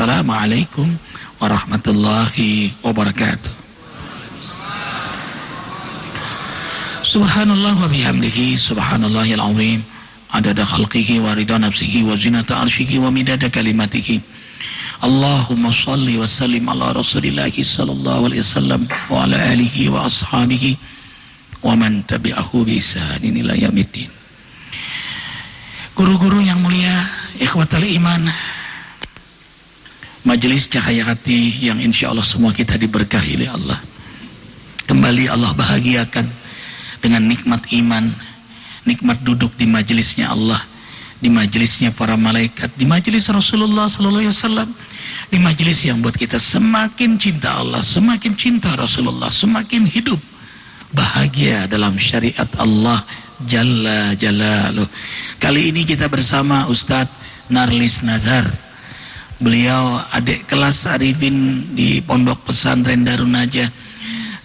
Wassalamualaikum warahmatullahi wabarakatuh. Subhanallah wa bihamdihi subhanallahil azim. Adada khalqihi wa ridha nafsihi wa zinata arshihi wa midada kalimatihi. Allahumma salli wa sallim ala rasulillahi sallallahu alaihi wasallam wa ala alihi wa ashabihi wa man tabi'ahu bi ihsanin ila yaumiddin. Guru-guru yang mulia ikhwatal iman Majelis cahaya hati yang insya Allah semua kita diberkahi oleh Allah Kembali Allah bahagiakan dengan nikmat iman, nikmat duduk di majelisnya Allah, di majelisnya para malaikat, di majelis Rasulullah sallallahu alaihi wasallam, di majelis yang buat kita semakin cinta Allah, semakin cinta Rasulullah, semakin hidup bahagia dalam syariat Allah Jalla Jalaluh. Kali ini kita bersama Ustadz Narlis Nazar. Beliau adik kelas Arifin di Pondok Pesantren Darun Najah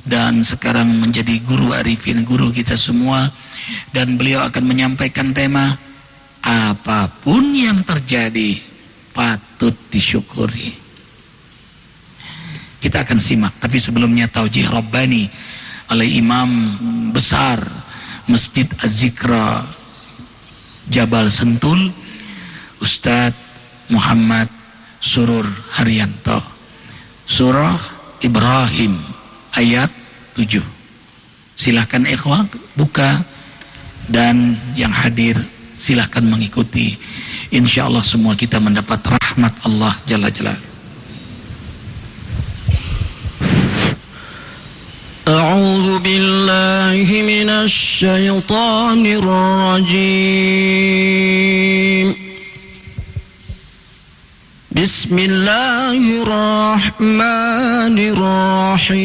dan sekarang menjadi guru arifin, guru kita semua dan beliau akan menyampaikan tema apa pun yang terjadi patut disyukuri. Kita akan simak, tapi sebelumnya taujih Rabbani oleh imam besar Masjid Az-Zikra Jabal Sentul Ustadz Muhammad Surur Haryanto Surah Ibrahim ayat 7. Silahkan ikhwan buka dan yang hadir silahkan mengikuti. Insya Allah semua kita mendapat rahmat Allah Jalla Jalla. أعوذ بالله من الشيطان الرجيم بسم الله الرحمن الرحيم.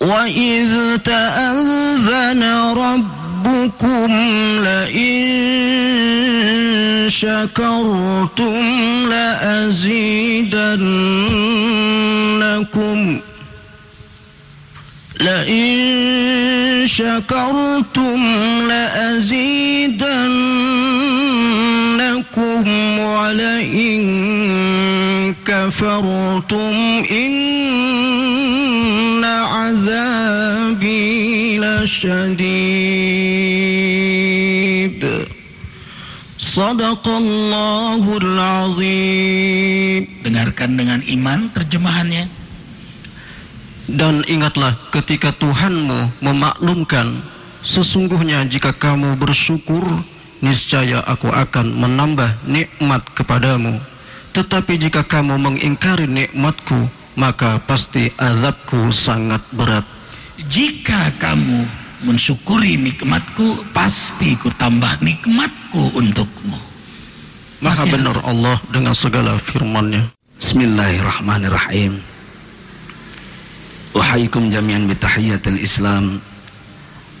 وإذ تأذن ربكم لئن شكرتم لأزيدنكم. لئن شكرتم لأزيدنكم ولئن كفرتم إن عذابي لشديد صدق الله العظيم Dengarkan dengan iman terjemahannya. dan ingatlah ketika Tuhanmu memaklumkan Sesungguhnya jika kamu bersyukur Niscaya aku akan menambah nikmat kepadamu. Tetapi jika kamu mengingkari nikmatku Maka pasti azabku sangat berat. Jika kamu mensyukuri nikmatku Pasti ku tambah nikmatku untukmu. Maha benar Allah dengan segala firman-Nya. Bismillahirrahmanirrahim Uhaikum jami'an bitahiyatil Islam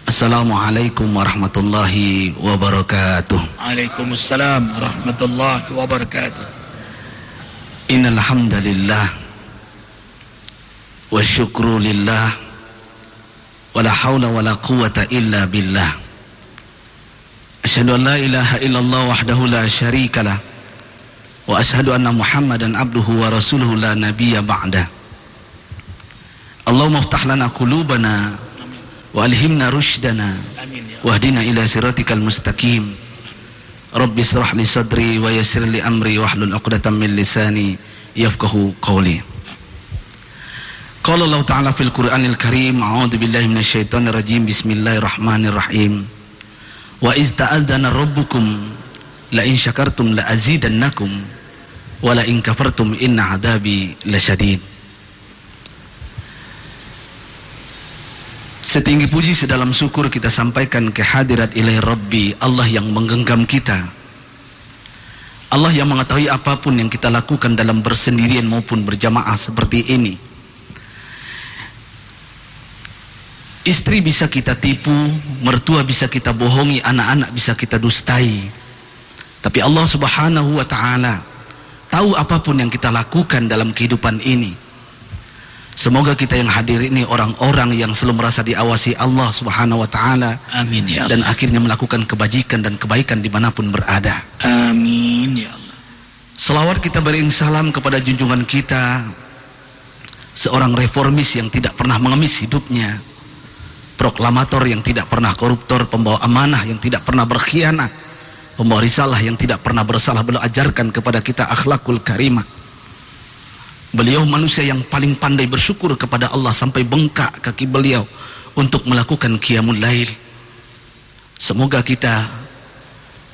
Assalamualaikum warahmatullahi wabarakatuh Waalaikumsalam warahmatullahi wabarakatuh Innal hamdalillah wa syukru lillah wala haula wala quwata illa billah Asyhadu an la ilaha illallah wahdahu la syarikalah wa asyhadu anna Muhammadan abduhu wa rasuluhu la nabiyya ba'dah Allahumma ftah lana qulubana اللهم افتح لنا قلوبنا وألهمنا رشدنا واهدنا إلى صراطك المستقيم. رب اشرح لي صدري ويسر لي أمري واحلل عقدة من لساني يفقه قولي. قال الله تعالى في القرآن الكريم أعوذ بالله من الشيطان الرجيم. بسم الله الرحمن الرحيم. وإذ تأذن ربكم لئن شكرتم لأزيدنكم ولئن كفرتم إن عذابي لشديد. Setinggi puji sedalam syukur kita sampaikan kehadirat ilahi Rabbi Allah yang menggenggam kita. Allah yang mengetahui apa pun yang kita lakukan dalam bersendirian maupun berjamaah seperti ini. Istri bisa kita tipu, mertua bisa kita bohongi, anak-anak bisa kita dustai. Tapi Allah subhanahu wa ta'ala Tahu apa pun yang kita lakukan dalam kehidupan ini Semoga kita yang hadir ini orang-orang yang selalu merasa diawasi Allah Subhanahu wa taala. Amin ya Dan Allah. akhirnya melakukan kebajikan dan kebaikan di mana pun berada. Amin ya Allah. Selawat kita beri salam kepada junjungan kita seorang reformis yang tidak pernah mengemis hidupnya. Proklamator yang tidak pernah koruptor, pembawa amanah yang tidak pernah berkhianat, pembawa risalah yang tidak pernah bersalah beliau ajarkan kepada kita akhlakul karimah. Beliau manusia yang paling pandai bersyukur kepada Allah sampai bengkak kaki beliau untuk melakukan qiyamul lail. Semoga kita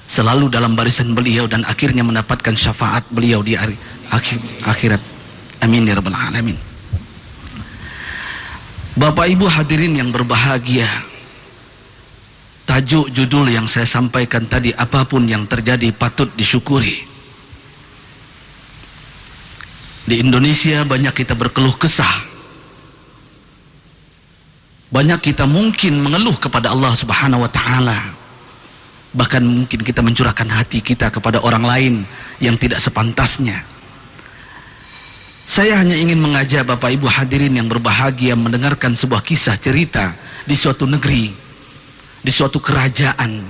selalu dalam barisan beliau dan akhirnya mendapatkan syafaat beliau di akhir, akhirat. Amin ya rabbal alamin. Bapak Ibu hadirin yang berbahagia. Tajuk judul yang saya sampaikan tadi apa pun yang terjadi patut disyukuri. Di Indonesia banyak kita berkeluh kesah. Banyak kita mungkin mengeluh kepada Allah Subhanahu wa taala. Bahkan mungkin kita mencurahkan hati kita kepada orang lain yang tidak sepantasnya. Saya hanya ingin mengajak Bapak Ibu hadirin yang berbahagia mendengarkan sebuah kisah cerita di suatu negeri, di suatu kerajaan.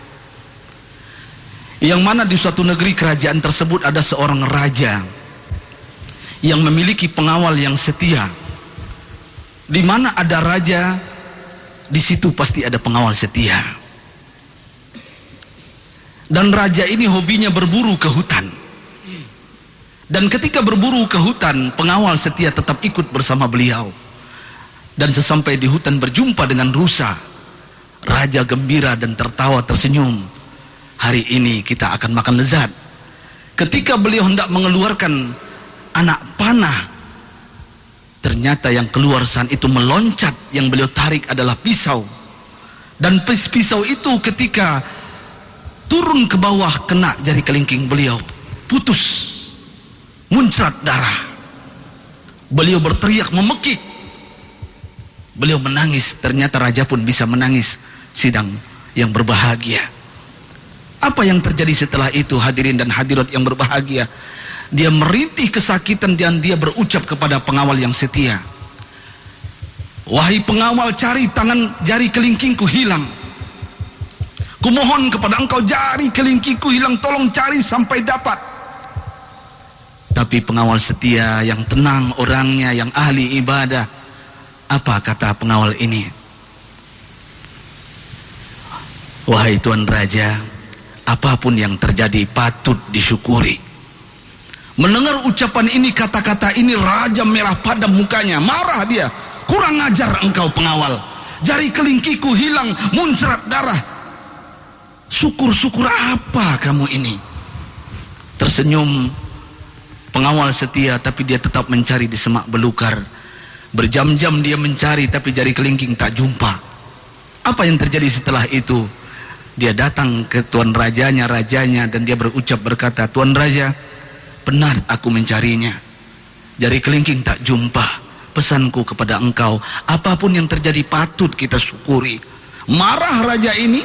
Yang mana di suatu negeri kerajaan tersebut ada seorang raja yang memiliki pengawal yang setia. Di mana ada raja, di situ pasti ada pengawal setia. Dan raja ini hobinya berburu ke hutan. Dan ketika berburu ke hutan, pengawal setia tetap ikut bersama beliau. Dan sesampai di hutan berjumpa dengan rusa. Raja gembira dan tertawa tersenyum. Hari ini kita akan makan lezat. Ketika beliau hendak mengeluarkan anak panah. Ternyata yang keluar saat itu meloncat yang beliau tarik adalah pisau. Dan pis pisau itu ketika turun ke bawah kena jari kelingking beliau putus muncrat darah. Beliau berteriak memekik. Beliau menangis ternyata raja pun bisa menangis sidang yang berbahagia. Apa yang terjadi setelah itu hadirin dan hadirat yang berbahagia dia merintih kesakitan dan dia berucap kepada pengawal yang setia. Wahai pengawal cari tangan jari kelingkingku hilang. Kumohon kepada engkau jari kelingkingku hilang tolong cari sampai dapat. Tapi pengawal setia yang tenang orangnya yang ahli ibadah apa kata pengawal ini? Wahai tuan raja apa pun yang terjadi patut disyukuri Mendengar ucapan ini, kata-kata ini, raja merah padam mukanya. Marah dia. Kurang ajar engkau pengawal. Jari kelingkiku hilang, muncrat darah. Syukur-syukur apa kamu ini? Tersenyum pengawal setia, tapi dia tetap mencari di semak belukar. Berjam-jam dia mencari, tapi jari kelingking tak jumpa. Apa yang terjadi setelah itu? Dia datang ke tuan rajanya, rajanya, dan dia berucap berkata, Tuan Raja, benar aku mencarinya. Jari kelingking tak jumpa pesanku kepada engkau. Apa pun yang terjadi patut kita syukuri. Marah raja ini?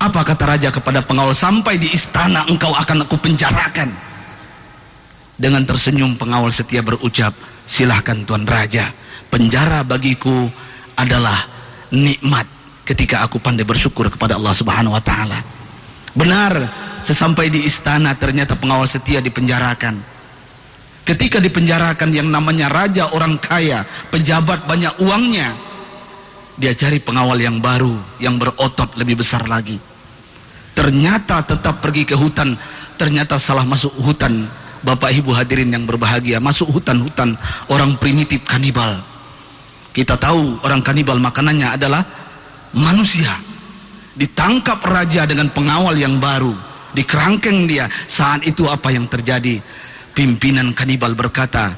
Apa kata raja kepada pengawal sampai di istana engkau akan aku penjarakan? Dengan tersenyum pengawal setia berucap silahkan tuan raja. Penjara bagiku adalah nikmat ketika aku pandai bersyukur kepada Allah subhanahu wa ta'ala benar Sesampai di istana ternyata pengawal setia dipenjarakan. Ketika dipenjarakan yang namanya raja orang kaya, pejabat banyak uangnya. Dia cari pengawal yang baru, yang berotot lebih besar lagi. Ternyata tetap pergi ke hutan, ternyata salah masuk hutan. Bapak Ibu hadirin yang berbahagia, masuk hutan-hutan orang primitif kanibal. Kita tahu orang kanibal makanannya adalah manusia. Ditangkap raja dengan pengawal yang baru di kerangkeng dia. Saat itu apa yang terjadi? Pimpinan kanibal berkata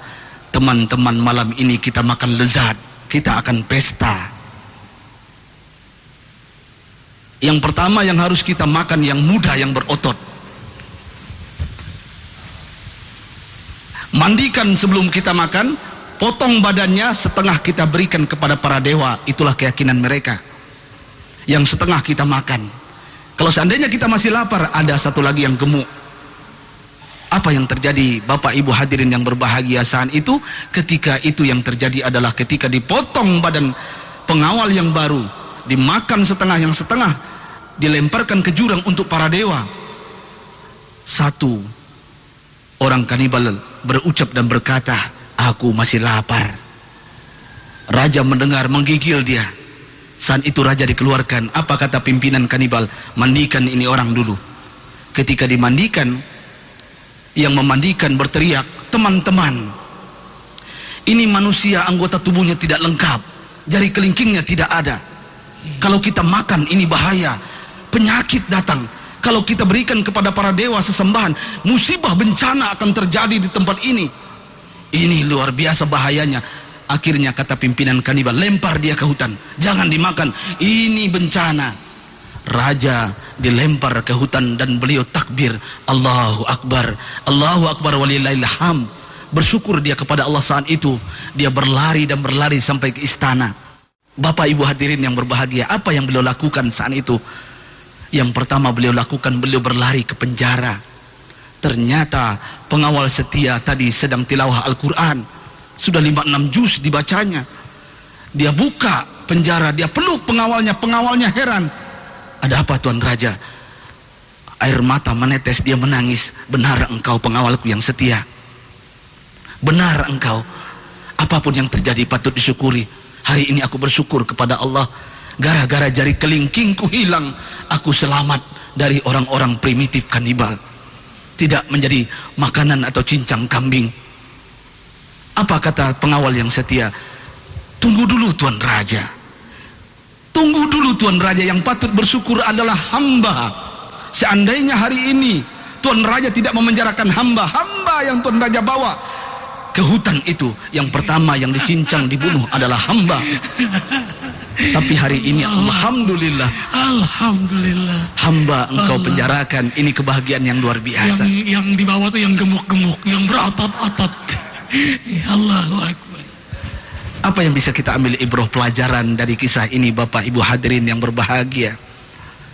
teman-teman malam ini kita makan lezat kita akan pesta. Yang pertama yang harus kita makan yang muda yang berotot. Mandikan sebelum kita makan potong badannya setengah kita berikan kepada para dewa. Itulah keyakinan mereka yang setengah kita makan. Kalau seandainya kita masih lapar ada satu lagi yang gemuk. Apa yang terjadi Bapak Ibu hadirin yang berbahagia saat itu? Ketika itu yang terjadi adalah ketika dipotong badan pengawal yang baru Dimakan setengah yang setengah Dilemparkan ke jurang untuk para dewa. Satu Orang kanibal berucap dan berkata Aku masih lapar. Raja mendengar menggigil dia Saat itu raja dikeluarkan Apa kata pimpinan kanibal Mandikan ini orang dulu Ketika dimandikan yang memandikan berteriak, teman-teman, ini manusia anggota tubuhnya tidak lengkap, jari kelingkingnya tidak ada. Kalau kita makan ini bahaya, penyakit datang. Kalau kita berikan kepada para dewa sesembahan, musibah bencana akan terjadi di tempat ini. Ini luar biasa bahayanya. Akhirnya kata pimpinan kanibal, lempar dia ke hutan. Jangan dimakan, ini bencana. Raja dilempar ke hutan dan beliau takbir Allahu Akbar Allahu Akbar walillahilham bersyukur dia kepada Allah saat itu. Dia berlari dan berlari sampai ke istana. Bapak Ibu hadirin yang berbahagia apa yang beliau lakukan saat itu? Yang pertama beliau lakukan beliau berlari ke penjara. Ternyata pengawal setia tadi sedang tilawah Al-Quran sudah 5-6 juz dibacanya dia buka penjara dia peluk pengawalnya pengawalnya heran ada apa Tuan Raja? Air mata menetes dia menangis. Benar engkau pengawalku yang setia. Benar engkau. Apa pun yang terjadi patut disyukuri. Hari ini aku bersyukur kepada Allah. Gara-gara jari kelingkingku hilang. Aku selamat dari orang-orang primitif kanibal. Tidak menjadi makanan atau cincang kambing. Apa kata pengawal yang setia? Tunggu dulu Tuan Raja. Tunggu dulu Tuan Raja yang patut bersyukur adalah hamba. Seandainya hari ini Tuan Raja tidak memenjarakan hamba, hamba yang Tuan Raja bawa ke hutan itu, yang pertama yang dicincang dibunuh adalah hamba. Tapi hari ini Alhamdulillah Alhamdulillah Hamba engkau Allah. penjarakan Ini kebahagiaan yang luar biasa Yang, yang di bawah itu yang gemuk-gemuk Yang berotot-otot Ya Allah apa yang bisa kita ambil ibroh pelajaran dari kisah ini Bapak Ibu hadirin yang berbahagia?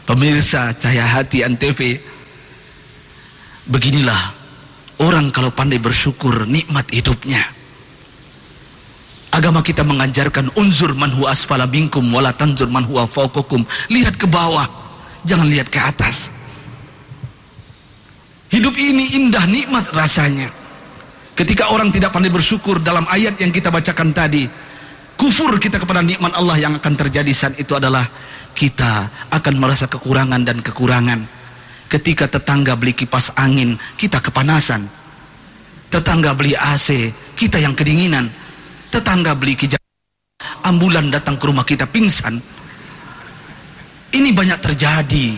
Pemirsa Cahaya Hati Antv Beginilah Orang kalau pandai bersyukur nikmat hidupnya. Agama kita mengajarkan unzur man huwa asfala minkum wala tanzur man huwa fawqakum Lihat ke bawah Jangan lihat ke atas. Hidup ini indah nikmat rasanya Ketika orang tidak pandai bersyukur dalam ayat yang kita bacakan tadi, kufur kita kepada nikmat Allah yang akan terjadi saat itu adalah kita akan merasa kekurangan dan kekurangan. Ketika tetangga beli kipas angin, kita kepanasan. Tetangga beli AC, kita yang kedinginan. Tetangga beli kijang, ambulan datang ke rumah kita pingsan. Ini banyak terjadi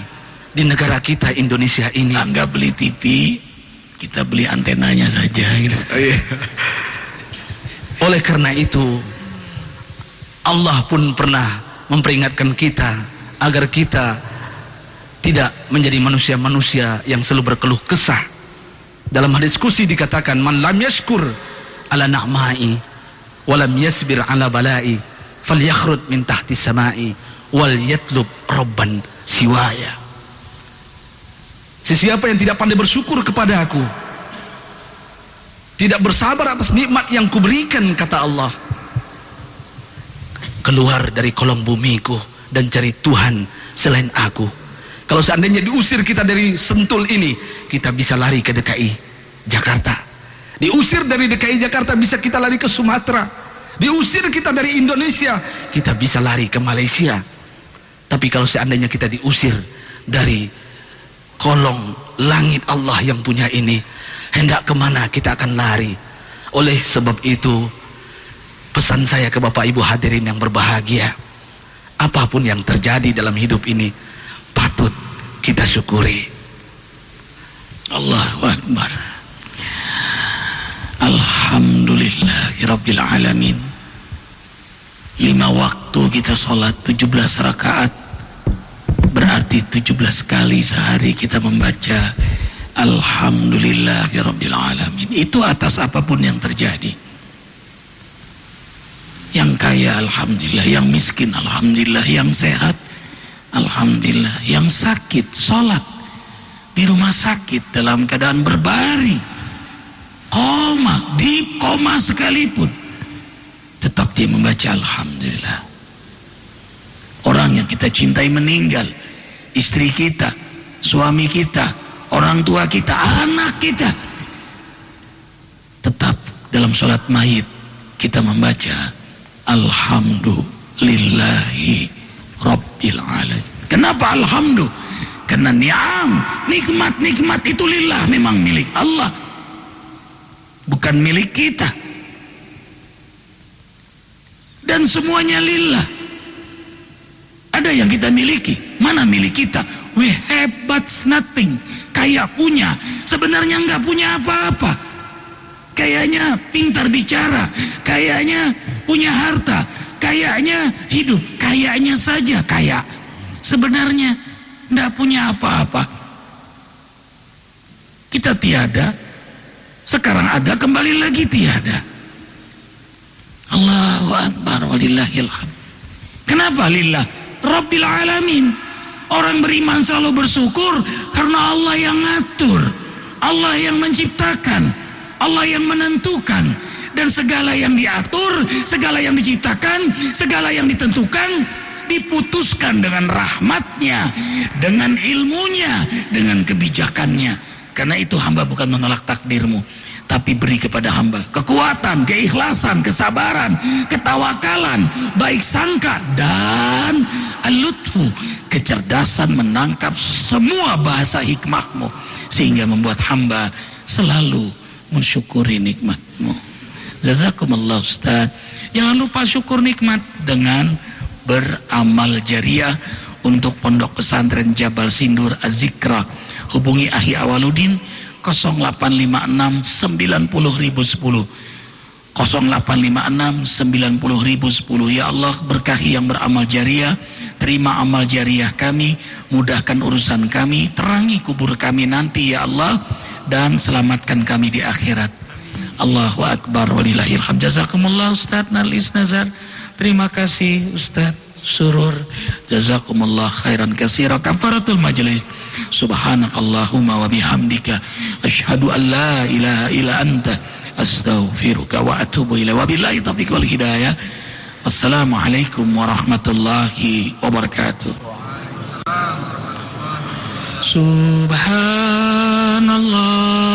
di negara kita Indonesia ini. Tetangga beli TV, kita beli antenanya saja gitu. Oh, iya. Oleh karena itu Allah pun pernah memperingatkan kita agar kita tidak menjadi manusia-manusia yang selalu berkeluh kesah. Dalam hadis kursi dikatakan man lam yashkur ala na'mai wa lam yasbir ala balai falyakhruj min tahti samai wal yatlub rabban siwaya. Sesiapa yang tidak pandai bersyukur kepada aku Tidak bersabar atas nikmat yang kuberikan kata Allah. Keluar dari kolong bumiku Dan cari Tuhan selain aku. Kalau seandainya diusir kita dari sentul ini Kita bisa lari ke DKI Jakarta. Diusir dari DKI Jakarta bisa kita lari ke Sumatera. Diusir kita dari Indonesia Kita bisa lari ke Malaysia. Tapi kalau seandainya kita diusir dari kolong langit Allah yang punya ini. Hendak ke mana kita akan lari. Oleh sebab itu pesan saya ke bapak ibu hadirin yang berbahagia apa pun yang terjadi dalam hidup ini patut kita syukuri. Allahu Akbar. Alhamdulillah Alamin. Lima waktu kita sholat 17 rakaat Berarti 17 kali sehari kita membaca Alhamdulillahirabbil alamin. Itu atas apa pun yang terjadi. Yang kaya alhamdulillah, yang miskin alhamdulillah, yang sehat alhamdulillah, yang sakit salat di rumah sakit dalam keadaan berbaring, koma, di koma sekalipun, tetap dia membaca Alhamdulillah. Orang yang kita cintai meninggal, istri kita, suami kita, orang tua kita, anak kita, tetap dalam sholat mayit kita membaca Alhamdulillahi Rabbil Alamin. Kenapa Alhamdulillah? Karena ni'am, nikmat-nikmat itu lillah memang milik Allah. Bukan milik kita. Dan semuanya lillah. Ada yang kita miliki. Mana milik kita? We have but nothing. Kayak punya. Sebenarnya nggak punya apa-apa. Kayaknya pintar bicara. Kayaknya punya harta. Kayaknya hidup. Kayaknya saja kayak. Sebenarnya tidak punya apa-apa. Kita tiada, sekarang ada kembali lagi tiada. Allahu Akbar walillahilham. Kenapa lillah? Rabbil alamin. Orang beriman selalu bersyukur karena Allah yang ngatur. Allah yang menciptakan. Allah yang menentukan. Dan segala yang diatur, segala yang diciptakan, segala yang ditentukan, diputuskan dengan rahmatnya, dengan ilmunya, dengan kebijakannya. Karena itu hamba bukan menolak takdirmu, tapi beri kepada hamba kekuatan, keikhlasan, kesabaran, ketawakalan, baik sangka dan alutfu, kecerdasan menangkap semua bahasa hikmahmu sehingga membuat hamba selalu mensyukuri nikmatmu. Jazakumullah Ustaz. Jangan lupa syukur nikmat dengan beramal jariah untuk Pondok Pesantren Jabal Sindur Azikra. Hubungi Ahi Awaludin 0856 90010 0856 90010 Ya Allah berkahi yang beramal jariah Terima amal jariah kami Mudahkan urusan kami Terangi kubur kami nanti ya Allah Dan selamatkan kami di akhirat. Allahu Akbar walillahilham. Jazakumullah Ustaz Nalis Nazar. Terima kasih Ustaz Surur. Jazakumullah khairan kasira Kafaratul majlis. Subhanakallahumma wa bihamdika. Ashadu an la ilaha illa anta. Astaghfiruka wa atubu ila Wabillahi taufiq wal hidayah السلام عليكم ورحمة الله وبركاته. سبحان الله.